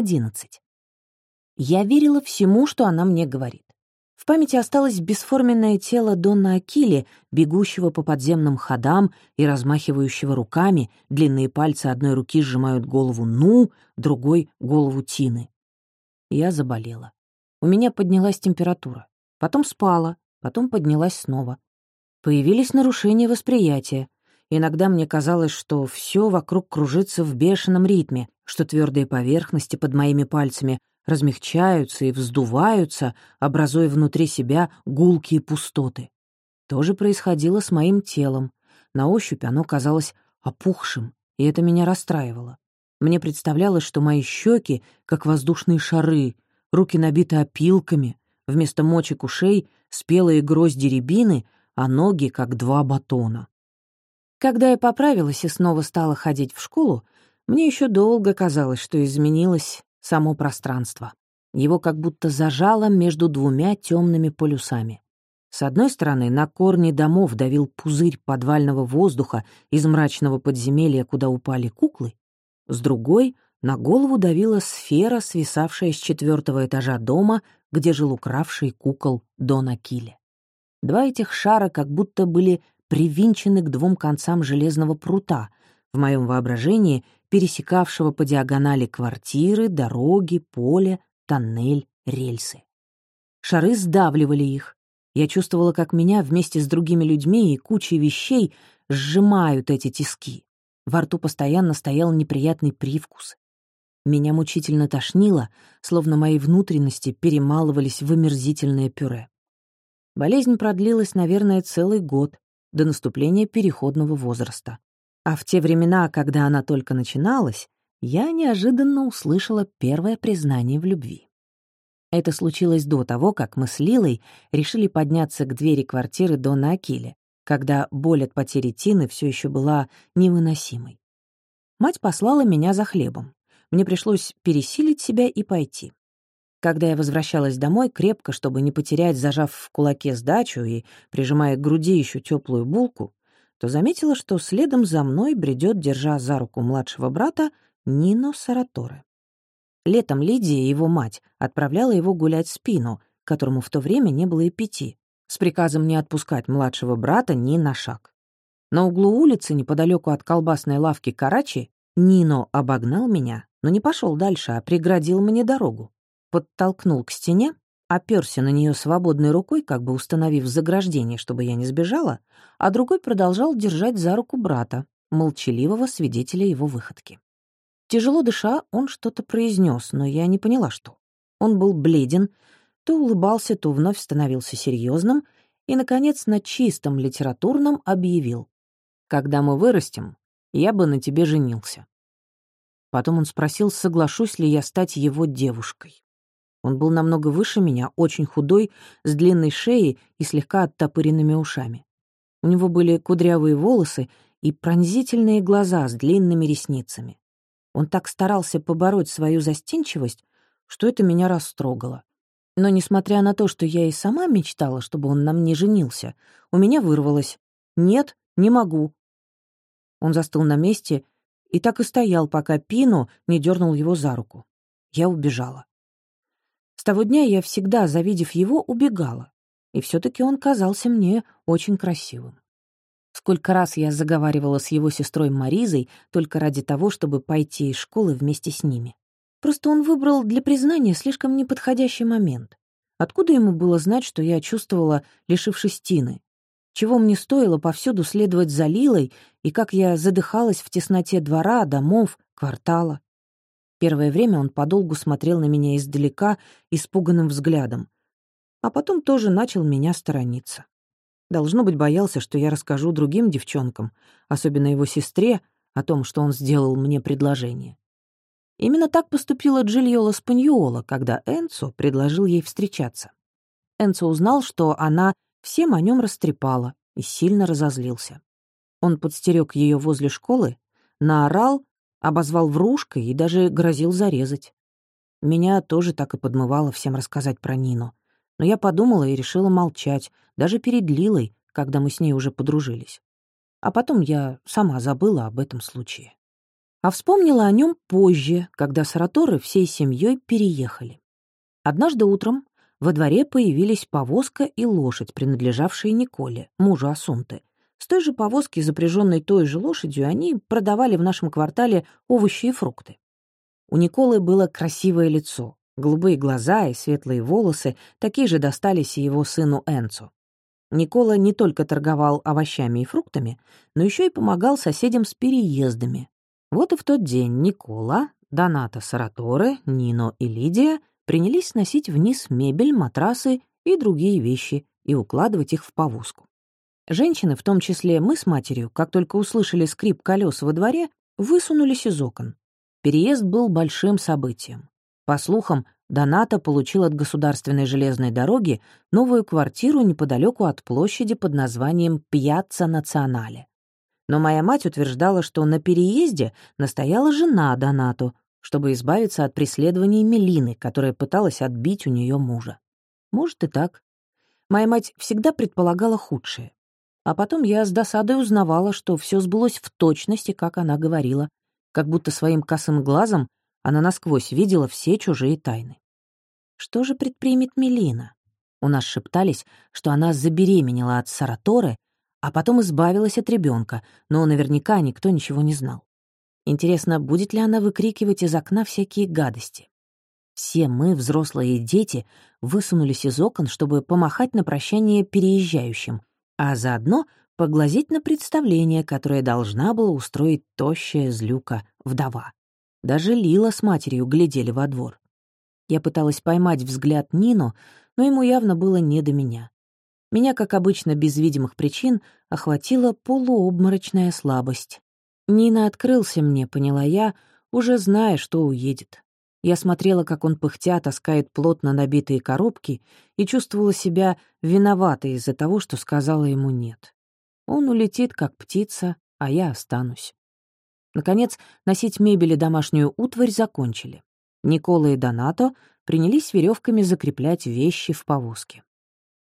11. Я верила всему, что она мне говорит. В памяти осталось бесформенное тело Донна Акили, бегущего по подземным ходам и размахивающего руками, длинные пальцы одной руки сжимают голову Ну, другой — голову Тины. Я заболела. У меня поднялась температура. Потом спала, потом поднялась снова. Появились нарушения восприятия. Иногда мне казалось, что все вокруг кружится в бешеном ритме, что твердые поверхности под моими пальцами размягчаются и вздуваются, образуя внутри себя гулкие пустоты. То же происходило с моим телом. На ощупь оно казалось опухшим, и это меня расстраивало. Мне представлялось, что мои щеки, как воздушные шары, руки набиты опилками, вместо мочек ушей — спелые грозди рябины, а ноги — как два батона. Когда я поправилась и снова стала ходить в школу, мне еще долго казалось, что изменилось само пространство. Его как будто зажало между двумя темными полюсами. С одной стороны, на корни домов давил пузырь подвального воздуха из мрачного подземелья, куда упали куклы. С другой — на голову давила сфера, свисавшая с четвертого этажа дома, где жил укравший кукол Дон Акиле. Два этих шара как будто были привинчены к двум концам железного прута, в моем воображении пересекавшего по диагонали квартиры, дороги, поле, тоннель, рельсы. Шары сдавливали их. Я чувствовала, как меня вместе с другими людьми и кучей вещей сжимают эти тиски. Во рту постоянно стоял неприятный привкус. Меня мучительно тошнило, словно мои внутренности перемалывались в омерзительное пюре. Болезнь продлилась, наверное, целый год, до наступления переходного возраста. А в те времена, когда она только начиналась, я неожиданно услышала первое признание в любви. Это случилось до того, как мы с Лилой решили подняться к двери квартиры Дона Акиле, когда боль от потери Тины все еще была невыносимой. Мать послала меня за хлебом. Мне пришлось пересилить себя и пойти. Когда я возвращалась домой, крепко, чтобы не потерять, зажав в кулаке сдачу и прижимая к груди еще теплую булку, то заметила, что следом за мной бредет, держа за руку младшего брата, Нино Сараторе. Летом Лидия, его мать, отправляла его гулять спину, которому в то время не было и пяти, с приказом не отпускать младшего брата ни на шаг. На углу улицы, неподалеку от колбасной лавки Карачи, Нино обогнал меня, но не пошел дальше, а преградил мне дорогу. Подтолкнул к стене, оперся на нее свободной рукой, как бы установив заграждение, чтобы я не сбежала, а другой продолжал держать за руку брата, молчаливого свидетеля его выходки. Тяжело дыша, он что-то произнес, но я не поняла, что. Он был бледен, то улыбался, то вновь становился серьезным и, наконец, на чистом литературном объявил. «Когда мы вырастем, я бы на тебе женился». Потом он спросил, соглашусь ли я стать его девушкой. Он был намного выше меня, очень худой, с длинной шеей и слегка оттопыренными ушами. У него были кудрявые волосы и пронзительные глаза с длинными ресницами. Он так старался побороть свою застенчивость, что это меня растрогало. Но, несмотря на то, что я и сама мечтала, чтобы он на мне женился, у меня вырвалось «Нет, не могу». Он застыл на месте и так и стоял, пока Пину не дернул его за руку. Я убежала. С того дня я всегда, завидев его, убегала. И все таки он казался мне очень красивым. Сколько раз я заговаривала с его сестрой Маризой только ради того, чтобы пойти из школы вместе с ними. Просто он выбрал для признания слишком неподходящий момент. Откуда ему было знать, что я чувствовала, лишившись Тины? Чего мне стоило повсюду следовать за Лилой и как я задыхалась в тесноте двора, домов, квартала? Первое время он подолгу смотрел на меня издалека испуганным взглядом, а потом тоже начал меня сторониться. Должно быть, боялся, что я расскажу другим девчонкам, особенно его сестре, о том, что он сделал мне предложение. Именно так поступила Джильола Спаньола, когда Энцо предложил ей встречаться. Энцо узнал, что она всем о нем растрепала и сильно разозлился. Он подстерег ее возле школы, наорал Обозвал врушкой и даже грозил зарезать. Меня тоже так и подмывало всем рассказать про Нину. Но я подумала и решила молчать, даже перед Лилой, когда мы с ней уже подружились. А потом я сама забыла об этом случае. а вспомнила о нем позже, когда Сараторы всей семьей переехали. Однажды утром во дворе появились повозка и лошадь, принадлежавшие Николе, мужу Асунты. С той же повозки, запряженной той же лошадью, они продавали в нашем квартале овощи и фрукты. У Николы было красивое лицо, голубые глаза и светлые волосы, такие же достались и его сыну Энцу. Никола не только торговал овощами и фруктами, но еще и помогал соседям с переездами. Вот и в тот день Никола, Доната Сараторе, Нино и Лидия принялись сносить вниз мебель, матрасы и другие вещи и укладывать их в повозку. Женщины, в том числе мы с матерью, как только услышали скрип колес во дворе, высунулись из окон. Переезд был большим событием. По слухам, Доната получил от государственной железной дороги новую квартиру неподалеку от площади под названием Пьяцца Национале. Но моя мать утверждала, что на переезде настояла жена Донату, чтобы избавиться от преследований Мелины, которая пыталась отбить у нее мужа. Может и так. Моя мать всегда предполагала худшее. А потом я с досадой узнавала, что все сбылось в точности, как она говорила, как будто своим косым глазом она насквозь видела все чужие тайны. Что же предпримет Мелина? У нас шептались, что она забеременела от Сараторы, а потом избавилась от ребенка, но наверняка никто ничего не знал. Интересно, будет ли она выкрикивать из окна всякие гадости? Все мы, взрослые дети, высунулись из окон, чтобы помахать на прощание переезжающим, а заодно поглазеть на представление, которое должна была устроить тощая злюка вдова. Даже Лила с матерью глядели во двор. Я пыталась поймать взгляд Нину, но ему явно было не до меня. Меня, как обычно, без видимых причин, охватила полуобморочная слабость. Нина открылся мне, поняла я, уже зная, что уедет. Я смотрела, как он пыхтя таскает плотно набитые коробки и чувствовала себя виноватой из-за того, что сказала ему «нет». Он улетит, как птица, а я останусь. Наконец, носить мебель и домашнюю утварь закончили. Никола и Донато принялись веревками закреплять вещи в повозке.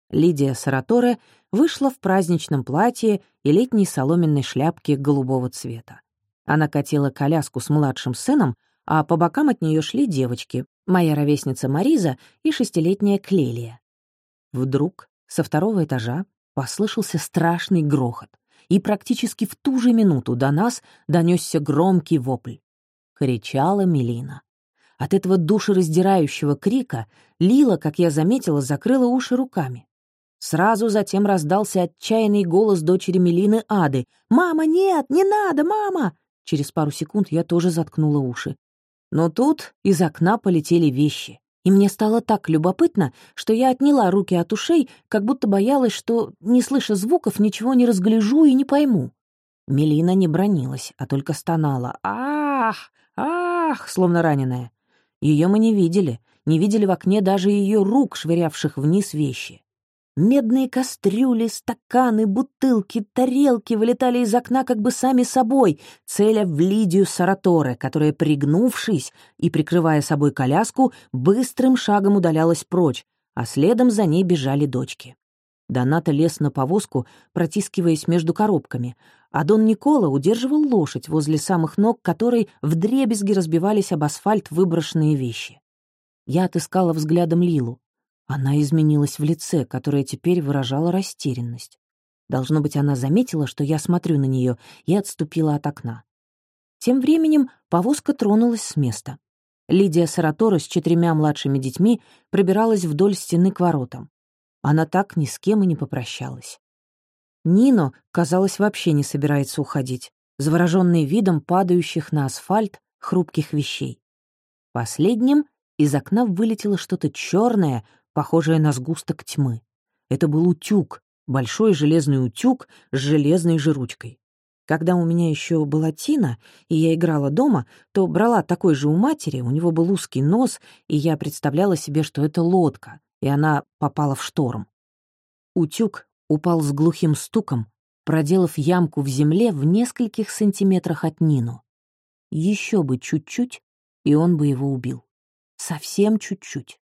Лидия Сараторе вышла в праздничном платье и летней соломенной шляпке голубого цвета. Она катила коляску с младшим сыном, а по бокам от нее шли девочки, моя ровесница Мариза и шестилетняя Клелия. Вдруг со второго этажа послышался страшный грохот и практически в ту же минуту до нас донесся громкий вопль. Кричала Мелина. От этого душераздирающего крика Лила, как я заметила, закрыла уши руками. Сразу затем раздался отчаянный голос дочери Мелины Ады. «Мама, нет, не надо, мама!» Через пару секунд я тоже заткнула уши. Но тут из окна полетели вещи и мне стало так любопытно, что я отняла руки от ушей, как будто боялась, что, не слыша звуков, ничего не разгляжу и не пойму. Мелина не бронилась, а только стонала. «Ах! Ах!» словно раненая. Ее мы не видели, не видели в окне даже ее рук, швырявших вниз вещи. Медные кастрюли, стаканы, бутылки, тарелки вылетали из окна как бы сами собой, целя в Лидию Сараторе, которая, пригнувшись и прикрывая собой коляску, быстрым шагом удалялась прочь, а следом за ней бежали дочки. Доната лез на повозку, протискиваясь между коробками, а Дон Никола удерживал лошадь возле самых ног, которой вдребезги разбивались об асфальт выброшенные вещи. Я отыскала взглядом Лилу. Она изменилась в лице, которое теперь выражало растерянность. Должно быть, она заметила, что я смотрю на нее, и отступила от окна. Тем временем повозка тронулась с места. Лидия Саратора с четырьмя младшими детьми пробиралась вдоль стены к воротам. Она так ни с кем и не попрощалась. Нино, казалось, вообще не собирается уходить, завороженный видом падающих на асфальт хрупких вещей. Последним из окна вылетело что-то черное, похожее на сгусток тьмы. Это был утюг, большой железный утюг с железной же ручкой. Когда у меня еще была Тина, и я играла дома, то брала такой же у матери, у него был узкий нос, и я представляла себе, что это лодка, и она попала в шторм. Утюг упал с глухим стуком, проделав ямку в земле в нескольких сантиметрах от Нину. Еще бы чуть-чуть, и он бы его убил. Совсем чуть-чуть.